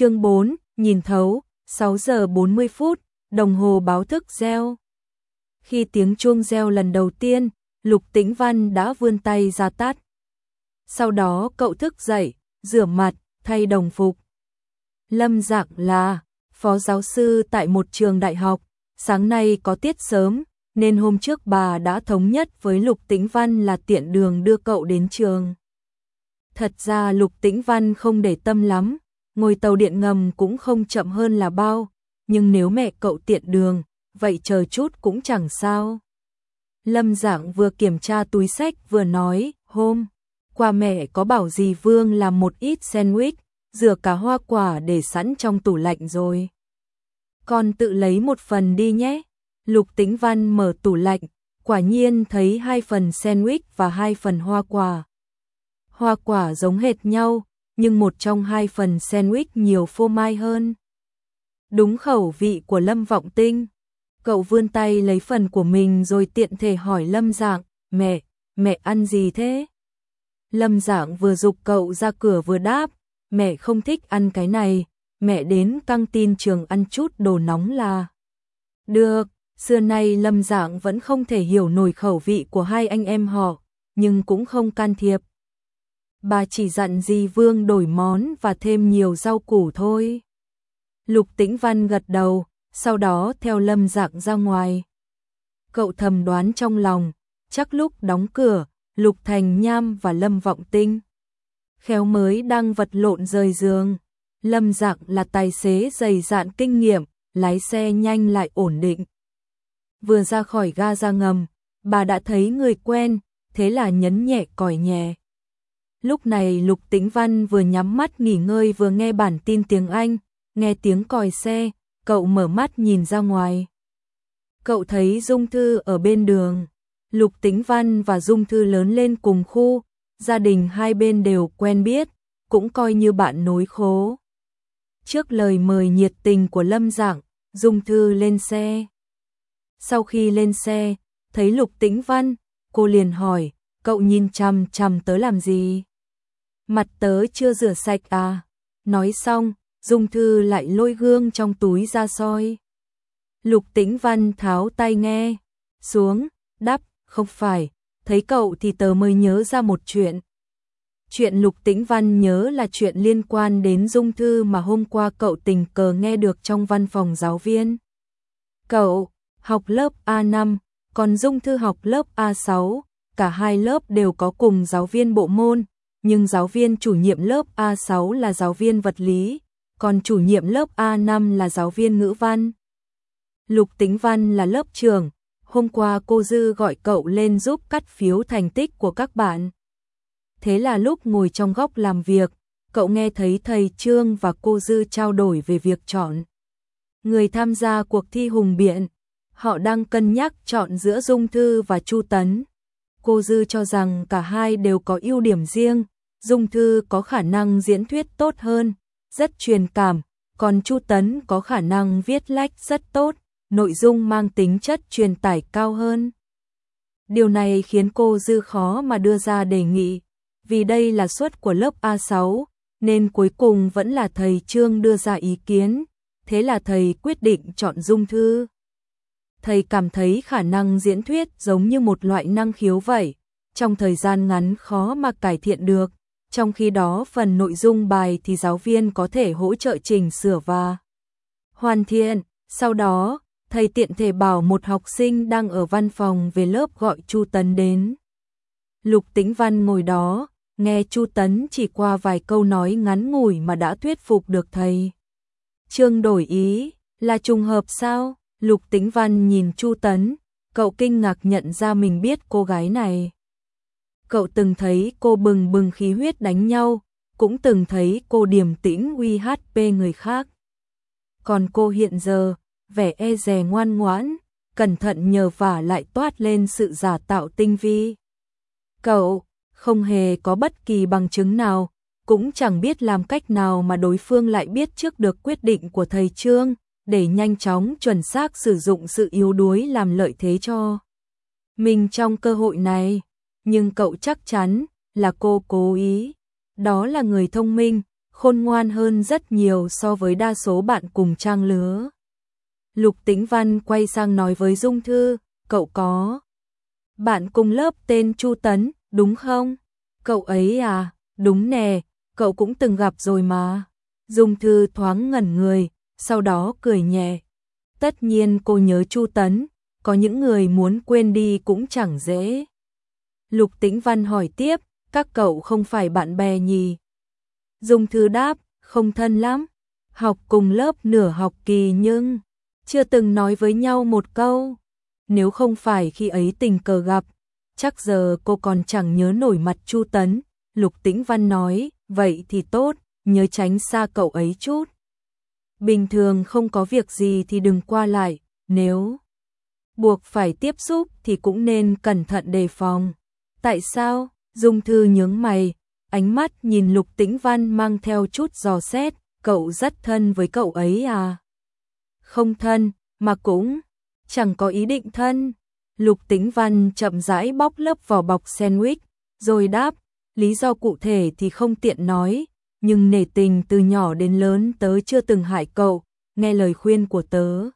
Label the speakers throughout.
Speaker 1: Chương 4, nhìn thấu, 6 giờ 40 phút, đồng hồ báo thức reo. Khi tiếng chuông reo lần đầu tiên, Lục Tĩnh Văn đã vươn tay ra tát. Sau đó cậu thức dậy, rửa mặt, thay đồng phục. Lâm Dạng là phó giáo sư tại một trường đại học, sáng nay có tiết sớm, nên hôm trước bà đã thống nhất với Lục Tĩnh Văn là tiện đường đưa cậu đến trường. Thật ra Lục Tĩnh Văn không để tâm lắm, ngồi tàu điện ngầm cũng không chậm hơn là bao, nhưng nếu mẹ cậu tiện đường, vậy chờ chút cũng chẳng sao. Lâm Dạng vừa kiểm tra túi sách vừa nói, hôm qua mẹ có bảo gì Vương làm một ít sandwich, rửa cả hoa quả để sẵn trong tủ lạnh rồi. Con tự lấy một phần đi nhé. Lục Tĩnh Văn mở tủ lạnh, quả nhiên thấy hai phần sandwich và hai phần hoa quả. Hoa quả giống hệt nhau, nhưng một trong hai phần sandwich nhiều phô mai hơn. Đúng khẩu vị của Lâm Vọng Tinh. Cậu vươn tay lấy phần của mình rồi tiện thể hỏi Lâm Dạng, mẹ, mẹ ăn gì thế? Lâm Dạng vừa dục cậu ra cửa vừa đáp, mẹ không thích ăn cái này, mẹ đến căng tin trường ăn chút đồ nóng là. Được, xưa nay Lâm Dạng vẫn không thể hiểu nổi khẩu vị của hai anh em họ, nhưng cũng không can thiệp. Bà chỉ dặn Di Vương đổi món và thêm nhiều rau củ thôi. Lục Tĩnh Văn gật đầu, sau đó theo Lâm Dạng ra ngoài. Cậu thầm đoán trong lòng, chắc lúc đóng cửa, Lục Thành Nham và Lâm Vọng Tinh. Khéo mới đang vật lộn rời giường. Lâm Dạng là tài xế dày dạn kinh nghiệm, lái xe nhanh lại ổn định. Vừa ra khỏi ga ra ngầm, bà đã thấy người quen, thế là nhấn nhẹ còi nhẹ. Lúc này Lục Tĩnh Văn vừa nhắm mắt nghỉ ngơi vừa nghe bản tin tiếng Anh, nghe tiếng còi xe, cậu mở mắt nhìn ra ngoài. Cậu thấy Dung Thư ở bên đường. Lục Tĩnh Văn và Dung Thư lớn lên cùng khu, gia đình hai bên đều quen biết, cũng coi như bạn nối khố. Trước lời mời nhiệt tình của Lâm Dạng, Dung Thư lên xe. Sau khi lên xe, thấy Lục Tĩnh Văn, cô liền hỏi, cậu nhìn chằm chằm tới làm gì? Mặt tớ chưa rửa sạch à? Nói xong, Dung Thư lại lôi gương trong túi ra soi. Lục Tĩnh Văn tháo tay nghe, xuống, đáp, không phải, thấy cậu thì tớ mới nhớ ra một chuyện. Chuyện Lục Tĩnh Văn nhớ là chuyện liên quan đến Dung Thư mà hôm qua cậu tình cờ nghe được trong văn phòng giáo viên. Cậu, học lớp A5, còn Dung Thư học lớp A6, cả hai lớp đều có cùng giáo viên bộ môn, nhưng giáo viên chủ nhiệm lớp A6 là giáo viên vật lý, còn chủ nhiệm lớp A5 là giáo viên ngữ văn. Lục Tĩnh Văn là lớp trưởng, hôm qua cô Dư gọi cậu lên giúp cắt phiếu thành tích của các bạn. Thế là lúc ngồi trong góc làm việc, cậu nghe thấy thầy Trương và cô Dư trao đổi về việc chọn. Người tham gia cuộc thi hùng biện, họ đang cân nhắc chọn giữa Dung Thư và Chu Tấn. Cô Dư cho rằng cả hai đều có ưu điểm riêng, Dung Thư có khả năng diễn thuyết tốt hơn, rất truyền cảm, còn Chu Tấn có khả năng viết lách rất tốt, nội dung mang tính chất truyền tải cao hơn. Điều này khiến cô Dư khó mà đưa ra đề nghị, vì đây là suất của lớp A6, nên cuối cùng vẫn là thầy Trương đưa ra ý kiến, thế là thầy quyết định chọn Dung Thư. Thầy cảm thấy khả năng diễn thuyết giống như một loại năng khiếu vậy, trong thời gian ngắn khó mà cải thiện được, trong khi đó phần nội dung bài thì giáo viên có thể hỗ trợ chỉnh sửa và hoàn thiện. Sau đó, thầy tiện thể bảo một học sinh đang ở văn phòng về lớp gọi Chu Tấn đến. Lục Tĩnh Văn ngồi đó, nghe Chu Tấn chỉ qua vài câu nói ngắn ngủi mà đã thuyết phục được thầy. Trương đổi ý, là trùng hợp sao? Lục Tĩnh Văn nhìn Chu Tấn, cậu kinh ngạc nhận ra mình biết cô gái này cậu từng thấy cô bừng bừng khí huyết đánh nhau, cũng từng thấy cô điềm tĩnh uy HP người khác. Còn cô hiện giờ, vẻ e dè ngoan ngoãn, cẩn thận nhờ vả lại toát lên sự giả tạo tinh vi. Cậu, không hề có bất kỳ bằng chứng nào, cũng chẳng biết làm cách nào mà đối phương lại biết trước được quyết định của thầy Trương, để nhanh chóng chuẩn xác sử dụng sự yếu đuối làm lợi thế cho mình trong cơ hội này nhưng cậu chắc chắn là cô cố ý. Đó là người thông minh, khôn ngoan hơn rất nhiều so với đa số bạn cùng trang lứa. Lục Tĩnh Văn quay sang nói với Dung Thư, cậu có. Bạn cùng lớp tên Chu Tấn, đúng không? Cậu ấy à, đúng nè, cậu cũng từng gặp rồi mà. Dung Thư thoáng ngẩn người, sau đó cười nhẹ. Tất nhiên cô nhớ Chu Tấn, có những người muốn quên đi cũng chẳng dễ. Lục Tĩnh Văn hỏi tiếp, các cậu không phải bạn bè nhì. Dung Thư đáp, không thân lắm, học cùng lớp nửa học kỳ nhưng chưa từng nói với nhau một câu. Nếu không phải khi ấy tình cờ gặp, chắc giờ cô còn chẳng nhớ nổi mặt Chu Tấn. Lục Tĩnh Văn nói, vậy thì tốt, nhớ tránh xa cậu ấy chút. Bình thường không có việc gì thì đừng qua lại, nếu buộc phải tiếp xúc thì cũng nên cẩn thận đề phòng. Tại sao? Dung Thư nhướng mày, ánh mắt nhìn Lục Tĩnh Văn mang theo chút dò xét, cậu rất thân với cậu ấy à? Không thân, mà cũng chẳng có ý định thân. Lục Tĩnh Văn chậm rãi bóc lớp vỏ bọc sandwich, rồi đáp, lý do cụ thể thì không tiện nói, nhưng nể tình từ nhỏ đến lớn tớ chưa từng hại cậu, nghe lời khuyên của tớ.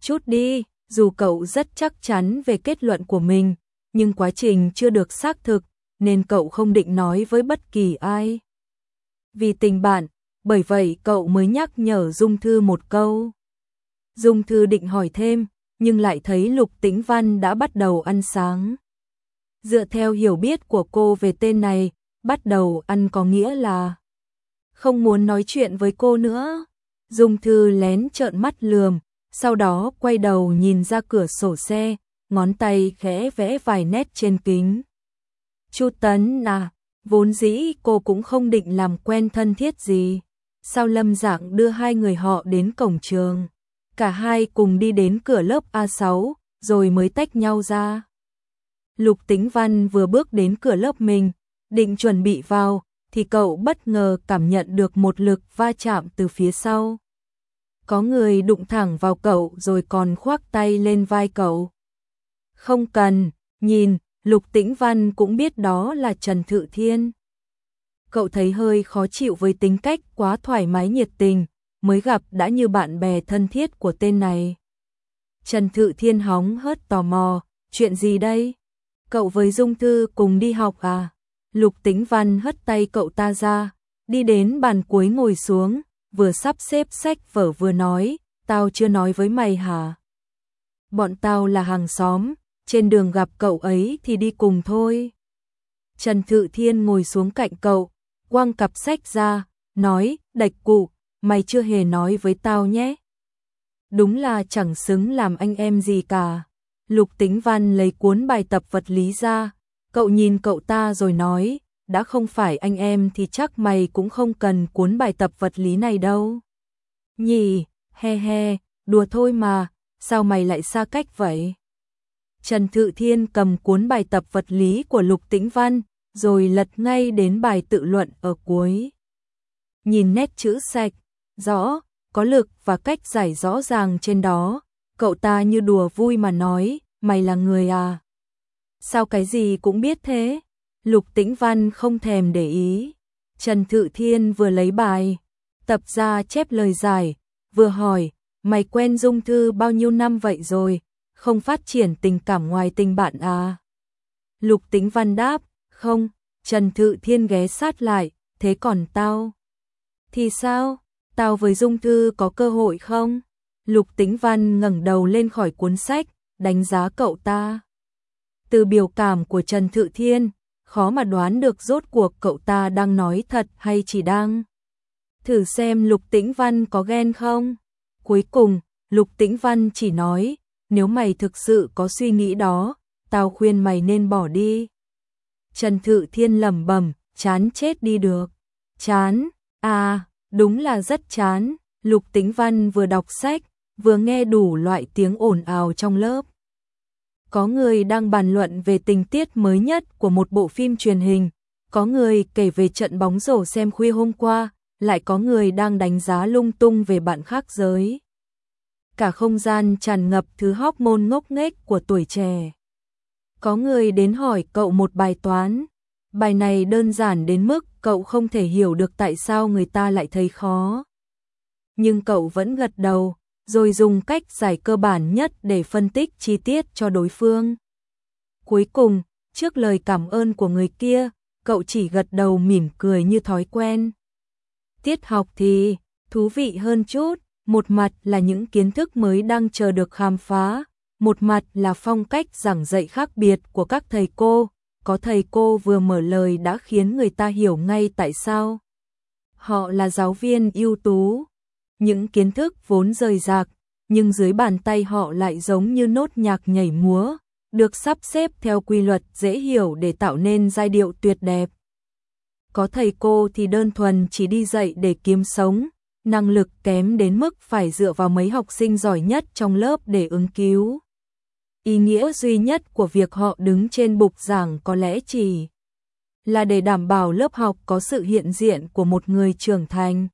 Speaker 1: Chút đi, dù cậu rất chắc chắn về kết luận của mình, nhưng quá trình chưa được xác thực, nên cậu không định nói với bất kỳ ai. Vì tình bạn, bởi vậy cậu mới nhắc nhở Dung Thư một câu. Dung Thư định hỏi thêm, nhưng lại thấy Lục Tĩnh Văn đã bắt đầu ăn sáng. Dựa theo hiểu biết của cô về tên này, bắt đầu ăn có nghĩa là không muốn nói chuyện với cô nữa. Dung Thư lén trợn mắt lườm, sau đó quay đầu nhìn ra cửa sổ xe, ngón tay khẽ vẽ vài nét trên kính. Chu Tấn à, vốn dĩ cô cũng không định làm quen thân thiết gì. Sau lâm dạng đưa hai người họ đến cổng trường. Cả hai cùng đi đến cửa lớp A6, rồi mới tách nhau ra. Lục Tĩnh Văn vừa bước đến cửa lớp mình, định chuẩn bị vào, thì cậu bất ngờ cảm nhận được một lực va chạm từ phía sau. Có người đụng thẳng vào cậu rồi còn khoác tay lên vai cậu. Không cần, nhìn, Lục Tĩnh Văn cũng biết đó là Trần Thự Thiên. Cậu thấy hơi khó chịu với tính cách quá thoải mái nhiệt tình, mới gặp đã như bạn bè thân thiết của tên này. Trần Thự Thiên hóng hớt tò mò, chuyện gì đây? Cậu với Dung Thư cùng đi học à? Lục Tĩnh Văn hất tay cậu ta ra, đi đến bàn cuối ngồi xuống, vừa sắp xếp sách vở vừa nói, tao chưa nói với mày hả? Bọn tao là hàng xóm, trên đường gặp cậu ấy thì đi cùng thôi. Trần Thự Thiên ngồi xuống cạnh cậu, quăng cặp sách ra, nói, đạch cụ, mày chưa hề nói với tao nhé. Đúng là chẳng xứng làm anh em gì cả. Lục Tĩnh Văn lấy cuốn bài tập vật lý ra, cậu nhìn cậu ta rồi nói, đã không phải anh em thì chắc mày cũng không cần cuốn bài tập vật lý này đâu. Nhì, he he, đùa thôi mà, sao mày lại xa cách vậy? Trần Thự Thiên cầm cuốn bài tập vật lý của Lục Tĩnh Văn, rồi lật ngay đến bài tự luận ở cuối. Nhìn nét chữ sạch, rõ, có lực và cách giải rõ ràng trên đó, cậu ta như đùa vui mà nói, mày là người à? Sao cái gì cũng biết thế? Lục Tĩnh Văn không thèm để ý. Trần Thự Thiên vừa lấy bài, tập ra chép lời giải, vừa hỏi, mày quen Dung Thư bao nhiêu năm vậy rồi, không phát triển tình cảm ngoài tình bạn à? Lục Tĩnh Văn đáp, không, Trần Thự Thiên ghé sát lại, thế còn tao? Thì sao, tao với Dung Thư có cơ hội không? Lục Tĩnh Văn ngẩng đầu lên khỏi cuốn sách, đánh giá cậu ta. Từ biểu cảm của Trần Thự Thiên, khó mà đoán được rốt cuộc cậu ta đang nói thật hay chỉ đang. Thử xem Lục Tĩnh Văn có ghen không? Cuối cùng, Lục Tĩnh Văn chỉ nói, nếu mày thực sự có suy nghĩ đó, tao khuyên mày nên bỏ đi. Trần Thự Thiên lẩm bẩm, chán chết đi được. Chán, à, đúng là rất chán. Lục Tĩnh Văn vừa đọc sách, vừa nghe đủ loại tiếng ồn ào trong lớp. Có người đang bàn luận về tình tiết mới nhất của một bộ phim truyền hình, có người kể về trận bóng rổ xem khuya hôm qua, lại có người đang đánh giá lung tung về bạn khác giới. Cả không gian tràn ngập thứ hóc môn ngốc nghếch của tuổi trẻ. Có người đến hỏi cậu một bài toán, Bài này đơn giản đến mức cậu không thể hiểu được tại sao người ta lại thấy khó. Nhưng cậu vẫn gật đầu, rồi dùng cách giải cơ bản nhất để phân tích chi tiết cho đối phương. Cuối cùng, trước lời cảm ơn của người kia, cậu chỉ gật đầu mỉm cười như thói quen. Tiết học thì thú vị hơn chút, một mặt là những kiến thức mới đang chờ được khám phá, một mặt là phong cách giảng dạy khác biệt của các thầy cô, có thầy cô vừa mở lời đã khiến người ta hiểu ngay tại sao. Họ là giáo viên ưu tú, những kiến thức vốn rời rạc, nhưng dưới bàn tay họ lại giống như nốt nhạc nhảy múa, được sắp xếp theo quy luật dễ hiểu để tạo nên giai điệu tuyệt đẹp. Có thầy cô thì đơn thuần chỉ đi dạy để kiếm sống, năng lực kém đến mức phải dựa vào mấy học sinh giỏi nhất trong lớp để ứng cứu. Ý nghĩa duy nhất của việc họ đứng trên bục giảng có lẽ chỉ là để đảm bảo lớp học có sự hiện diện của một người trưởng thành.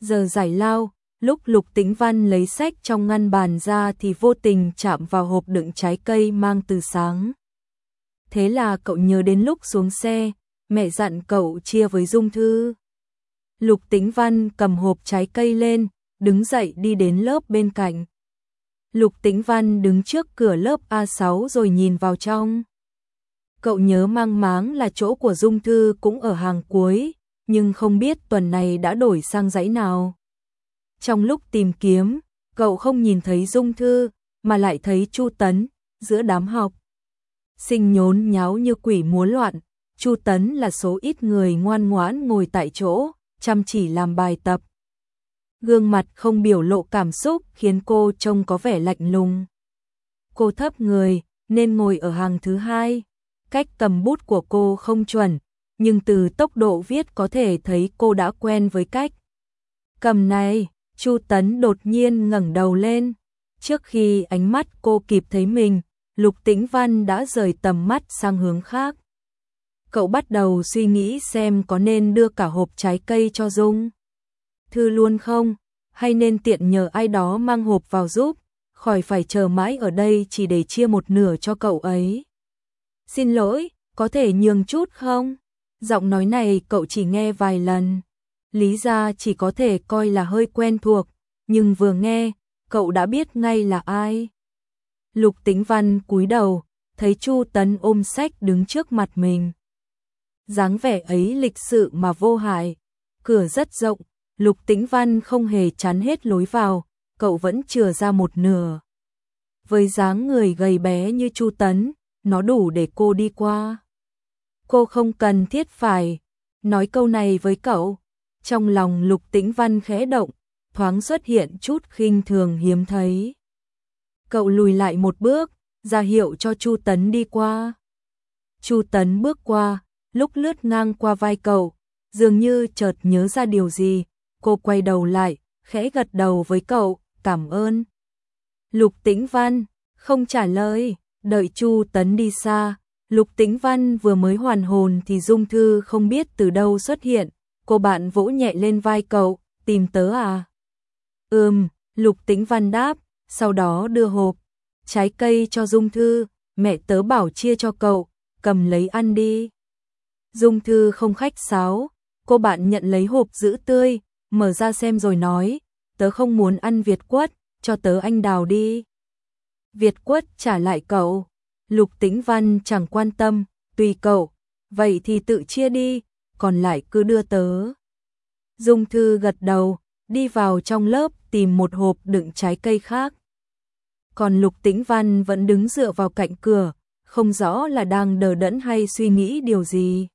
Speaker 1: Giờ giải lao, lúc Lục Tĩnh Văn lấy sách trong ngăn bàn ra thì vô tình chạm vào hộp đựng trái cây mang từ sáng. Thế là cậu nhớ đến lúc xuống xe, mẹ dặn cậu chia với Dung Thư. Lục Tĩnh Văn cầm hộp trái cây lên, đứng dậy đi đến lớp bên cạnh. Lục Tĩnh Văn đứng trước cửa lớp A6 rồi nhìn vào trong. Cậu nhớ mang máng là chỗ của Dung Thư cũng ở hàng cuối, nhưng không biết tuần này đã đổi sang dãy nào. Trong lúc tìm kiếm, cậu không nhìn thấy Dung Thư, mà lại thấy Chu Tấn, giữa đám học. Sinh nhốn nháo như quỷ múa loạn, Chu Tấn là số ít người ngoan ngoãn ngồi tại chỗ, chăm chỉ làm bài tập. Gương mặt không biểu lộ cảm xúc khiến cô trông có vẻ lạnh lùng. Cô thấp người, nên ngồi ở hàng thứ hai. Cách cầm bút của cô không chuẩn, nhưng từ tốc độ viết có thể thấy cô đã quen với cách. Cầm này, Chu Tấn đột nhiên ngẩng đầu lên. Trước khi ánh mắt cô kịp thấy mình, Lục Tĩnh Văn đã rời tầm mắt sang hướng khác. Cậu bắt đầu suy nghĩ xem có nên đưa cả hộp trái cây cho Dung. Thư luôn không, hay nên tiện nhờ ai đó mang hộp vào giúp, khỏi phải chờ mãi ở đây chỉ để chia một nửa cho cậu ấy. Xin lỗi, có thể nhường chút không? Giọng nói này cậu chỉ nghe vài lần. Lý ra chỉ có thể coi là hơi quen thuộc, nhưng vừa nghe, cậu đã biết ngay là ai. Lục Tĩnh Văn cúi đầu, thấy Chu Tấn ôm sách đứng trước mặt mình dáng vẻ ấy lịch sự mà vô hại, cửa rất rộng, Lục Tĩnh Văn không hề chắn hết lối vào, cậu vẫn chừa ra một nửa. Với dáng người gầy bé như Chu Tấn, nó đủ để cô đi qua. Cô không cần thiết phải nói câu này với cậu. Trong lòng Lục Tĩnh Văn khẽ động, thoáng xuất hiện chút khinh thường hiếm thấy. Cậu lùi lại một bước, ra hiệu cho Chu Tấn đi qua. Chu Tấn bước qua, lúc lướt ngang qua vai cậu, dường như chợt nhớ ra điều gì, cô quay đầu lại, khẽ gật đầu với cậu, cảm ơn. Lục Tĩnh Văn không trả lời, đợi Chu Tấn đi xa, Lục Tĩnh Văn vừa mới hoàn hồn thì Dung Thư không biết từ đâu xuất hiện, cô bạn vỗ nhẹ lên vai cậu, tìm tớ à? Ừm, Lục Tĩnh Văn đáp, sau đó đưa hộp, trái cây cho Dung Thư, mẹ tớ bảo chia cho cậu, cầm lấy ăn đi. Dung Thư không khách sáo, cô bạn nhận lấy hộp giữ tươi, mở ra xem rồi nói, tớ không muốn ăn Việt quất, cho tớ anh đào đi. Việt quất trả lại cậu. Lục Tĩnh Văn chẳng quan tâm, tùy cậu, vậy thì tự chia đi, còn lại cứ đưa tớ. Dung Thư gật đầu, đi vào trong lớp tìm một hộp đựng trái cây khác. Còn Lục Tĩnh Văn vẫn đứng dựa vào cạnh cửa, không rõ là đang đờ đẫn hay suy nghĩ điều gì.